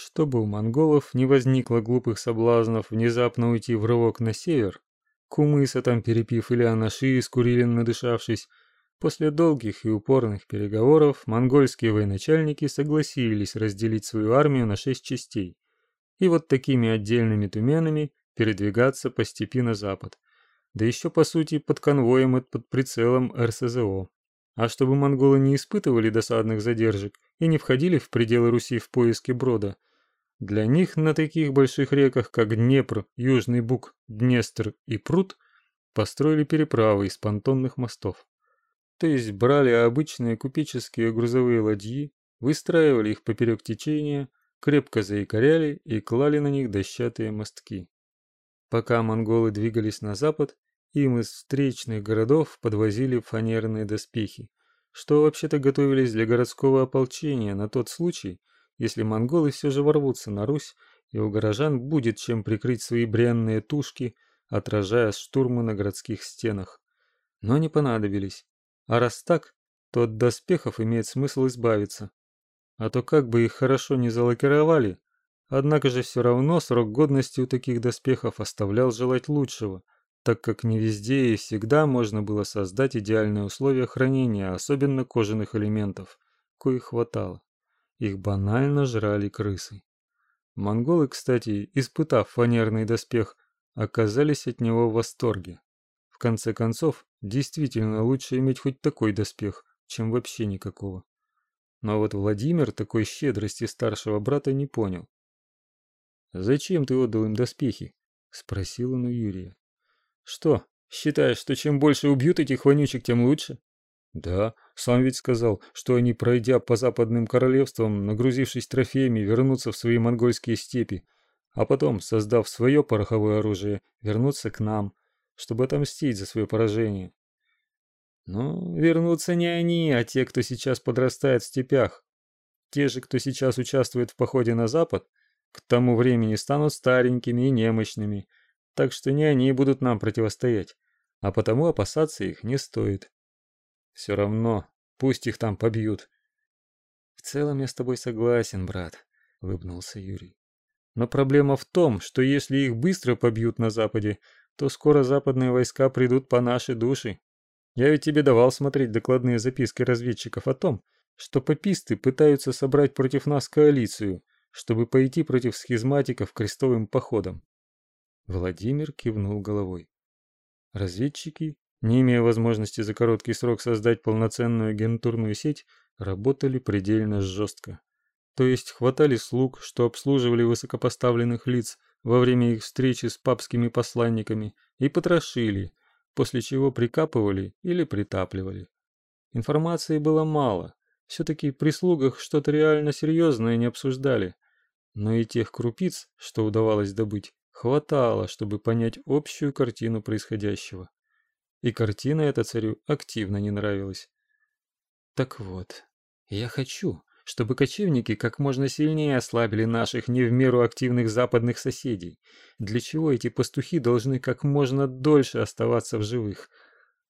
Чтобы у монголов не возникло глупых соблазнов внезапно уйти в рывок на север, кумыса там перепив или анаши, скурилин надышавшись, после долгих и упорных переговоров монгольские военачальники согласились разделить свою армию на шесть частей и вот такими отдельными туменами передвигаться по степи на запад, да еще по сути под конвоем и под прицелом РСЗО. А чтобы монголы не испытывали досадных задержек и не входили в пределы Руси в поиске брода, для них на таких больших реках, как Днепр, Южный Буг, Днестр и Прут, построили переправы из понтонных мостов. То есть брали обычные купеческие грузовые ладьи, выстраивали их поперек течения, крепко заикаряли и клали на них дощатые мостки. Пока монголы двигались на запад, им из встречных городов подвозили фанерные доспехи, что вообще-то готовились для городского ополчения на тот случай, если монголы все же ворвутся на Русь, и у горожан будет чем прикрыть свои бренные тушки, отражая штурмы на городских стенах. Но не понадобились. А раз так, то от доспехов имеет смысл избавиться. А то как бы их хорошо не залакировали, однако же все равно срок годности у таких доспехов оставлял желать лучшего – так как не везде и всегда можно было создать идеальные условия хранения, особенно кожаных элементов, коих хватало. Их банально жрали крысы. Монголы, кстати, испытав фанерный доспех, оказались от него в восторге. В конце концов, действительно лучше иметь хоть такой доспех, чем вообще никакого. Но вот Владимир такой щедрости старшего брата не понял. «Зачем ты отдал им доспехи?» – спросил он у Юрия. Что, считаешь, что чем больше убьют этих вонючек, тем лучше? Да, сам ведь сказал, что они, пройдя по западным королевствам, нагрузившись трофеями, вернутся в свои монгольские степи, а потом, создав свое пороховое оружие, вернутся к нам, чтобы отомстить за свое поражение. Но вернутся не они, а те, кто сейчас подрастает в степях. Те же, кто сейчас участвует в походе на запад, к тому времени станут старенькими и немощными, так что не они будут нам противостоять, а потому опасаться их не стоит. Все равно, пусть их там побьют. В целом я с тобой согласен, брат, улыбнулся Юрий. Но проблема в том, что если их быстро побьют на западе, то скоро западные войска придут по нашей душе. Я ведь тебе давал смотреть докладные записки разведчиков о том, что пописты пытаются собрать против нас коалицию, чтобы пойти против схизматиков крестовым походом. Владимир кивнул головой. Разведчики, не имея возможности за короткий срок создать полноценную агентурную сеть, работали предельно жестко. То есть хватали слуг, что обслуживали высокопоставленных лиц во время их встречи с папскими посланниками, и потрошили, после чего прикапывали или притапливали. Информации было мало, все-таки при слугах что-то реально серьезное не обсуждали, но и тех крупиц, что удавалось добыть, хватало, чтобы понять общую картину происходящего. И картина эта царю активно не нравилась. Так вот, я хочу, чтобы кочевники как можно сильнее ослабили наших не в меру активных западных соседей, для чего эти пастухи должны как можно дольше оставаться в живых.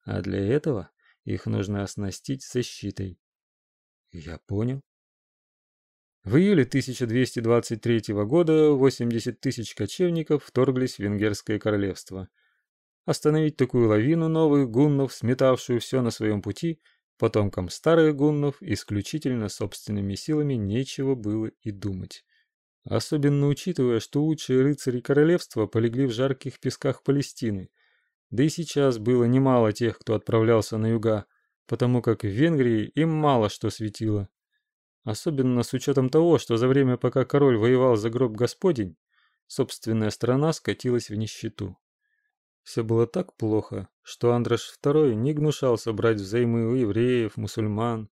А для этого их нужно оснастить защитой. Я понял. В июле 1223 года 80 тысяч кочевников вторглись в Венгерское королевство. Остановить такую лавину новых гуннов, сметавшую все на своем пути, потомкам старых гуннов исключительно собственными силами нечего было и думать. Особенно учитывая, что лучшие рыцари королевства полегли в жарких песках Палестины. Да и сейчас было немало тех, кто отправлялся на юга, потому как в Венгрии им мало что светило. Особенно с учетом того, что за время, пока король воевал за гроб Господень, собственная страна скатилась в нищету. Все было так плохо, что Андрош II не гнушался брать взаймы у евреев, мусульман,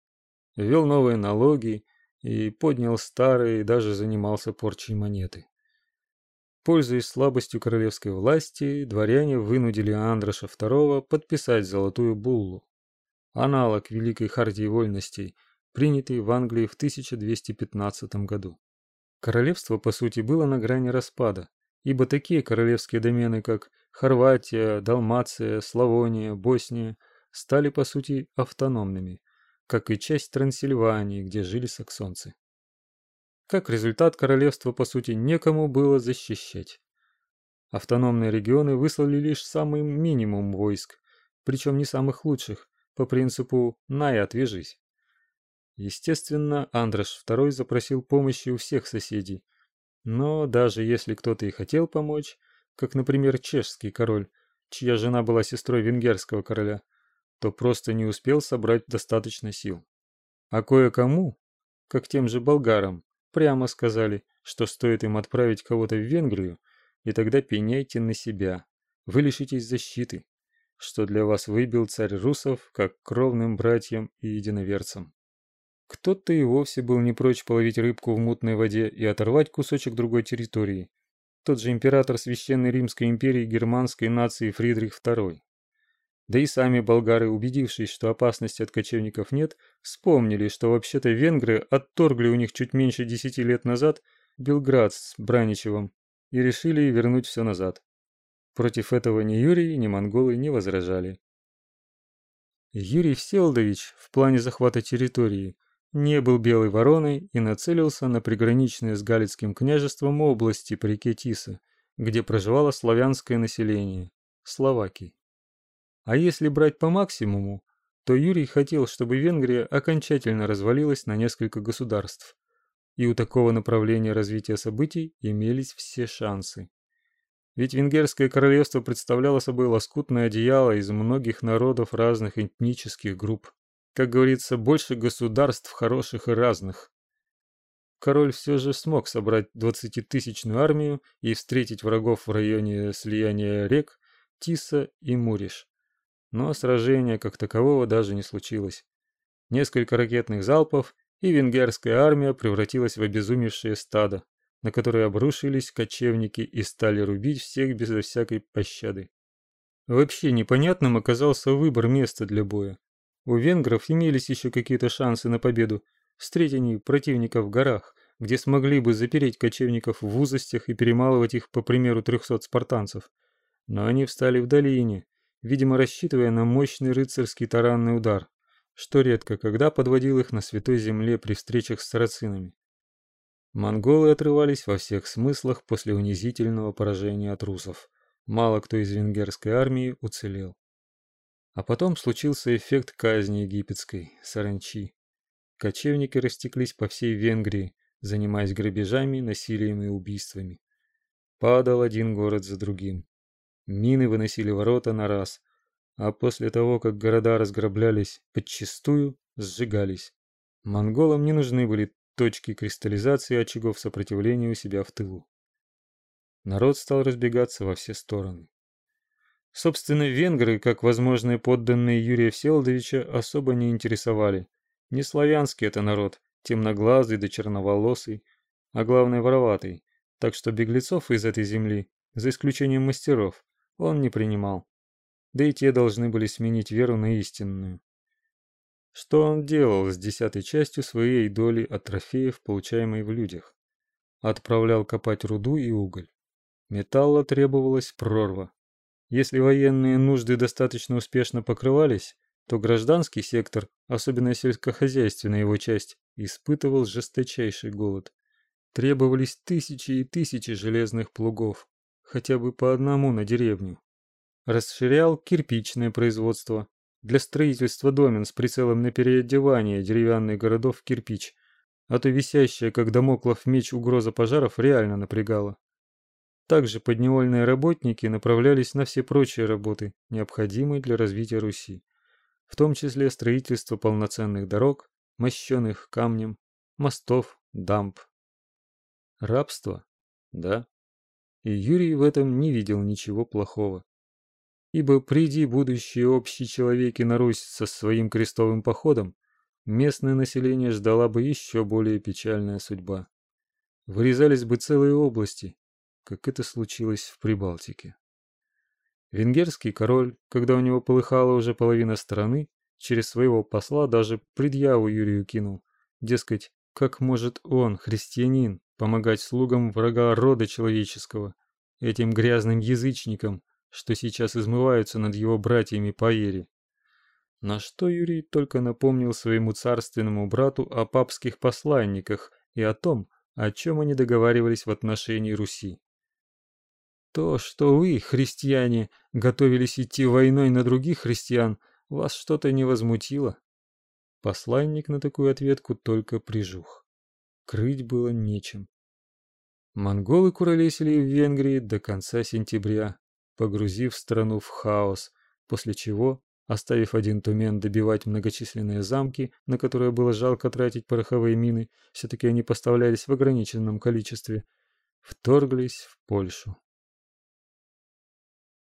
ввел новые налоги и поднял старые и даже занимался порчей монеты. Пользуясь слабостью королевской власти, дворяне вынудили Андроша II подписать Золотую Буллу, аналог Великой Хартии Вольностей, принятый в Англии в 1215 году. Королевство, по сути, было на грани распада, ибо такие королевские домены, как Хорватия, Далмация, Славония, Босния, стали, по сути, автономными, как и часть Трансильвании, где жили саксонцы. Как результат, королевство, по сути, некому было защищать. Автономные регионы выслали лишь самый минимум войск, причем не самых лучших, по принципу «на и отвяжись». Естественно, Андрош II запросил помощи у всех соседей. Но даже если кто-то и хотел помочь, как, например, чешский король, чья жена была сестрой венгерского короля, то просто не успел собрать достаточно сил. А кое-кому, как тем же болгарам, прямо сказали, что стоит им отправить кого-то в Венгрию, и тогда пеняйте на себя, вы лишитесь защиты, что для вас выбил царь русов как кровным братьям и единоверцам. Кто-то и вовсе был не прочь половить рыбку в мутной воде и оторвать кусочек другой территории. Тот же император Священной Римской империи германской нации Фридрих II. Да и сами болгары, убедившись, что опасности от кочевников нет, вспомнили, что вообще-то венгры отторгли у них чуть меньше десяти лет назад Белград с Браничевым и решили вернуть все назад. Против этого ни Юрий, ни монголы не возражали. Юрий Всеволодович в плане захвата территории не был белой вороной и нацелился на приграничные с Галицким княжеством области по реке Тиса, где проживало славянское население – словаки. А если брать по максимуму, то Юрий хотел, чтобы Венгрия окончательно развалилась на несколько государств. И у такого направления развития событий имелись все шансы. Ведь Венгерское королевство представляло собой лоскутное одеяло из многих народов разных этнических групп. Как говорится, больше государств хороших и разных. Король все же смог собрать двадцатитысячную армию и встретить врагов в районе слияния рек Тиса и Муриш. Но сражения как такового даже не случилось. Несколько ракетных залпов, и венгерская армия превратилась в обезумевшее стадо, на которое обрушились кочевники и стали рубить всех безо всякой пощады. Вообще непонятным оказался выбор места для боя. У венгров имелись еще какие-то шансы на победу. Встретить они противника в горах, где смогли бы запереть кочевников в узостях и перемалывать их по примеру трехсот спартанцев. Но они встали в долине, видимо рассчитывая на мощный рыцарский таранный удар, что редко когда подводил их на святой земле при встречах с сарацинами. Монголы отрывались во всех смыслах после унизительного поражения от русов. Мало кто из венгерской армии уцелел. А потом случился эффект казни египетской, саранчи. Кочевники растеклись по всей Венгрии, занимаясь грабежами, насилием и убийствами. Падал один город за другим. Мины выносили ворота на раз, а после того, как города разграблялись подчистую, сжигались. Монголам не нужны были точки кристаллизации очагов сопротивления у себя в тылу. Народ стал разбегаться во все стороны. Собственно, венгры, как возможные подданные Юрия Всеволодовича, особо не интересовали. Не славянский это народ, темноглазый да черноволосый, а главное вороватый, так что беглецов из этой земли, за исключением мастеров, он не принимал. Да и те должны были сменить веру на истинную. Что он делал с десятой частью своей доли от трофеев, получаемой в людях? Отправлял копать руду и уголь. Металла требовалась прорва. Если военные нужды достаточно успешно покрывались, то гражданский сектор, особенно сельскохозяйственная его часть, испытывал жесточайший голод. Требовались тысячи и тысячи железных плугов, хотя бы по одному на деревню. Расширял кирпичное производство. Для строительства домен с прицелом на переодевание деревянных городов в кирпич, а то висящая, как домоклов меч, угроза пожаров реально напрягала. Также подневольные работники направлялись на все прочие работы, необходимые для развития Руси, в том числе строительство полноценных дорог, мощенных камнем, мостов, дамб. Рабство? Да. И Юрий в этом не видел ничего плохого. Ибо приди будущие общие человеки на Русь со своим крестовым походом, местное население ждала бы еще более печальная судьба. Вырезались бы целые области, как это случилось в Прибалтике. Венгерский король, когда у него полыхала уже половина страны, через своего посла даже предъяву Юрию кинул. Дескать, как может он, христианин, помогать слугам врага рода человеческого, этим грязным язычникам, что сейчас измываются над его братьями по вере. На что Юрий только напомнил своему царственному брату о папских посланниках и о том, о чем они договаривались в отношении Руси. То, что вы, христиане, готовились идти войной на других христиан, вас что-то не возмутило? Посланник на такую ответку только прижух. Крыть было нечем. Монголы куролесили в Венгрии до конца сентября, погрузив страну в хаос, после чего, оставив один тумен добивать многочисленные замки, на которые было жалко тратить пороховые мины, все-таки они поставлялись в ограниченном количестве, вторглись в Польшу.